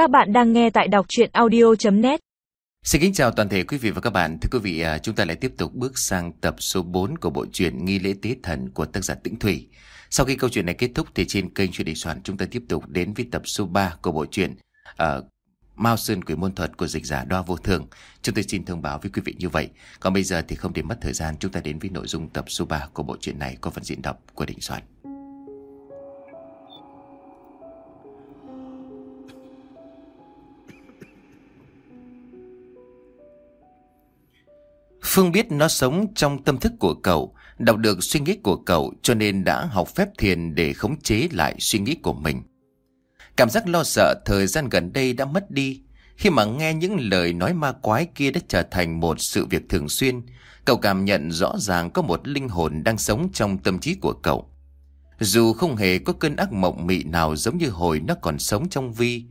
Các bạn đang nghe tại đọc chuyện audio.net Xin kính chào toàn thể quý vị và các bạn. Thưa quý vị, à, chúng ta lại tiếp tục bước sang tập số 4 của bộ truyện Nghi lễ tế thần của tác giả Tĩnh Thủy. Sau khi câu chuyện này kết thúc thì trên kênh truyền Đình Soạn chúng ta tiếp tục đến với tập số 3 của bộ truyện uh, Mao Sơn Quỷ Môn Thuật của dịch giả Đoa Vô Thường. Chúng tôi xin thông báo với quý vị như vậy. Còn bây giờ thì không để mất thời gian chúng ta đến với nội dung tập số 3 của bộ truyện này có phần diễn đọc của Đình Soạn. Phương biết nó sống trong tâm thức của cậu, đọc được suy nghĩ của cậu cho nên đã học phép thiền để khống chế lại suy nghĩ của mình. Cảm giác lo sợ thời gian gần đây đã mất đi. Khi mà nghe những lời nói ma quái kia đã trở thành một sự việc thường xuyên, cậu cảm nhận rõ ràng có một linh hồn đang sống trong tâm trí của cậu. Dù không hề có cơn ác mộng mị nào giống như hồi nó còn sống trong vi,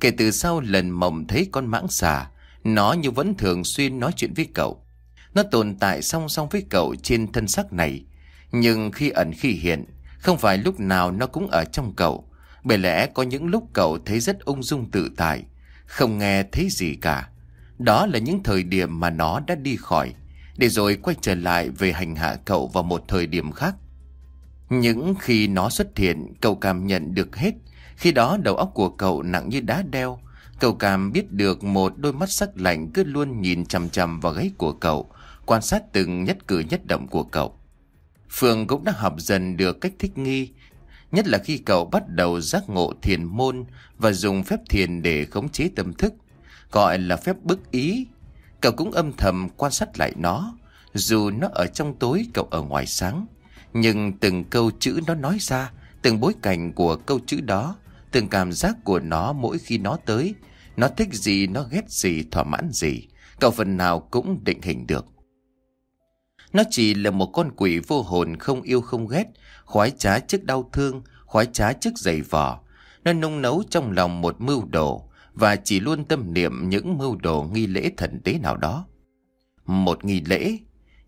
kể từ sau lần mộng thấy con mãng xà, nó như vẫn thường xuyên nói chuyện với cậu. Nó tồn tại song song với cậu trên thân xác này. Nhưng khi ẩn khi hiện, không phải lúc nào nó cũng ở trong cậu. Bởi lẽ có những lúc cậu thấy rất ung dung tự tại, không nghe thấy gì cả. Đó là những thời điểm mà nó đã đi khỏi, để rồi quay trở lại về hành hạ cậu vào một thời điểm khác. Những khi nó xuất hiện, cậu cảm nhận được hết. Khi đó đầu óc của cậu nặng như đá đeo. Cậu cảm biết được một đôi mắt sắc lạnh cứ luôn nhìn chằm chằm vào gáy của cậu, quan sát từng nhất cử nhất động của cậu. Phương cũng đã học dần được cách thích nghi, nhất là khi cậu bắt đầu giác ngộ thiền môn và dùng phép thiền để khống chế tâm thức, gọi là phép bức ý. Cậu cũng âm thầm quan sát lại nó, dù nó ở trong tối cậu ở ngoài sáng. Nhưng từng câu chữ nó nói ra, từng bối cảnh của câu chữ đó, từng cảm giác của nó mỗi khi nó tới, nó thích gì, nó ghét gì, thỏa mãn gì, cậu phần nào cũng định hình được. Nó chỉ là một con quỷ vô hồn không yêu không ghét, khoái trá trước đau thương, khoái trá trước giày vò. Nó nung nấu trong lòng một mưu đồ và chỉ luôn tâm niệm những mưu đồ nghi lễ thần tế nào đó. Một nghi lễ,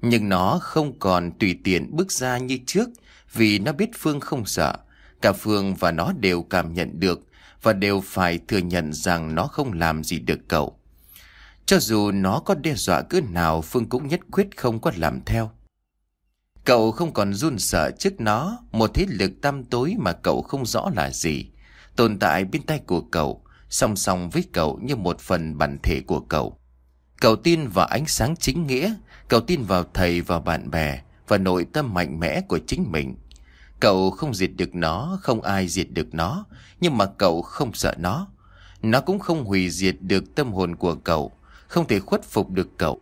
nhưng nó không còn tùy tiện bước ra như trước vì nó biết Phương không sợ. Cả Phương và nó đều cảm nhận được và đều phải thừa nhận rằng nó không làm gì được cậu. Cho dù nó có đe dọa cứ nào Phương cũng nhất quyết không có làm theo. Cậu không còn run sợ trước nó, một thế lực tăm tối mà cậu không rõ là gì. Tồn tại bên tay của cậu, song song với cậu như một phần bản thể của cậu. Cậu tin vào ánh sáng chính nghĩa, cậu tin vào thầy và bạn bè và nội tâm mạnh mẽ của chính mình. Cậu không diệt được nó, không ai diệt được nó, nhưng mà cậu không sợ nó. Nó cũng không hủy diệt được tâm hồn của cậu, không thể khuất phục được cậu.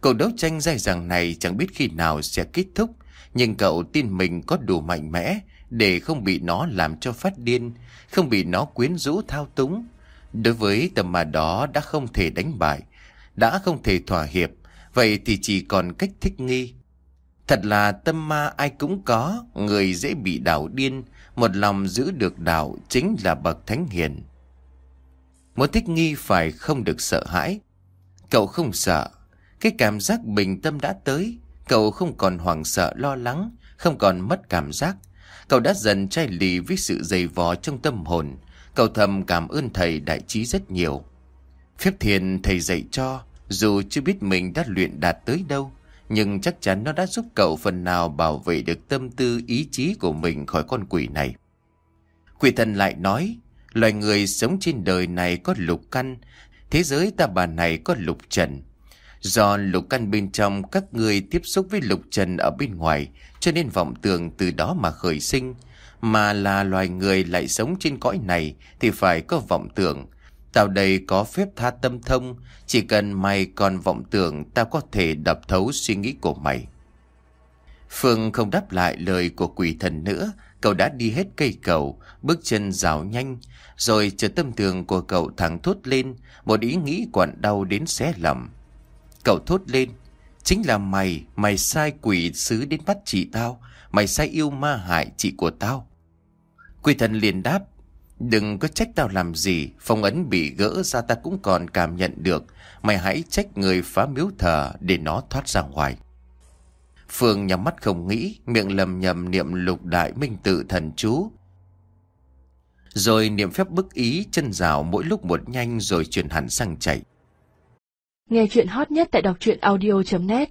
Cậu đấu tranh dai dẳng này chẳng biết khi nào sẽ kết thúc, nhưng cậu tin mình có đủ mạnh mẽ để không bị nó làm cho phát điên, không bị nó quyến rũ thao túng. Đối với tầm mà đó đã không thể đánh bại, đã không thể thỏa hiệp, vậy thì chỉ còn cách thích nghi. Thật là tâm ma ai cũng có, người dễ bị đảo điên, một lòng giữ được đạo chính là bậc thánh hiền. Muốn thích nghi phải không được sợ hãi. Cậu không sợ. Cái cảm giác bình tâm đã tới. Cậu không còn hoảng sợ lo lắng, không còn mất cảm giác. Cậu đã dần chai lì với sự dày vò trong tâm hồn. Cậu thầm cảm ơn thầy đại trí rất nhiều. Phép thiền thầy dạy cho, dù chưa biết mình đã luyện đạt tới đâu, nhưng chắc chắn nó đã giúp cậu phần nào bảo vệ được tâm tư ý chí của mình khỏi con quỷ này. Quỷ thần lại nói, Loài người sống trên đời này có lục căn, thế giới ta bà này có lục trần. Do lục căn bên trong các người tiếp xúc với lục trần ở bên ngoài, cho nên vọng tưởng từ đó mà khởi sinh. Mà là loài người lại sống trên cõi này thì phải có vọng tưởng. Tao đây có phép tha tâm thông, chỉ cần mày còn vọng tưởng tao có thể đập thấu suy nghĩ của mày. Phương không đáp lại lời của quỷ thần nữa, cậu đã đi hết cây cầu, bước chân rào nhanh, rồi chợt tâm tường của cậu thẳng thốt lên, một ý nghĩ quặn đau đến xé lòng. Cậu thốt lên, chính là mày, mày sai quỷ sứ đến bắt chị tao, mày sai yêu ma hại chị của tao. Quỷ thần liền đáp, đừng có trách tao làm gì, phong ấn bị gỡ ra ta cũng còn cảm nhận được, mày hãy trách người phá miếu thờ để nó thoát ra ngoài. Phương nhắm mắt không nghĩ, miệng lầm nhầm niệm lục đại minh tự thần chú. Rồi niệm phép bức ý chân rào mỗi lúc một nhanh rồi chuyển hẳn sang chạy. Nghe chuyện hot nhất tại đọc truyện audio.net